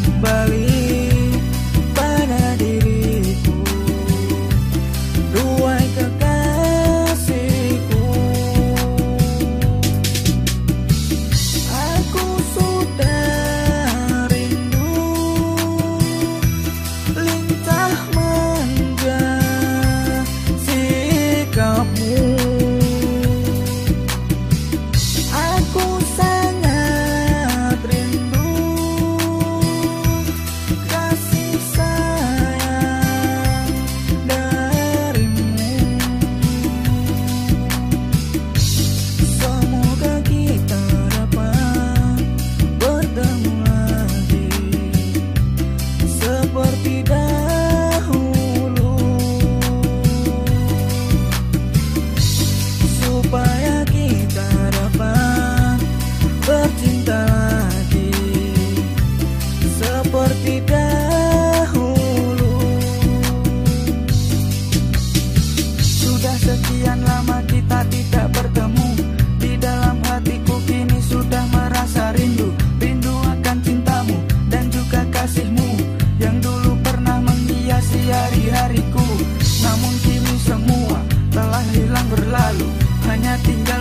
kembali. semua telah hilang berlalu. Hanya tinggal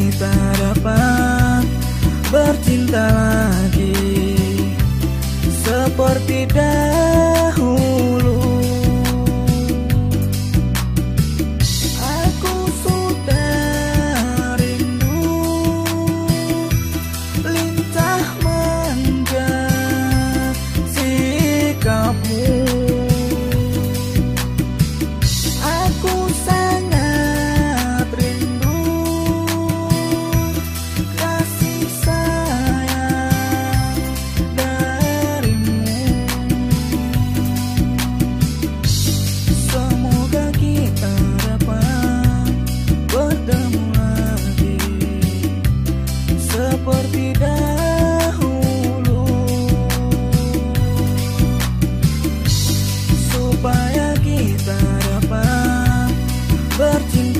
kita dapat bercinta lagi seperti dahulu.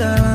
time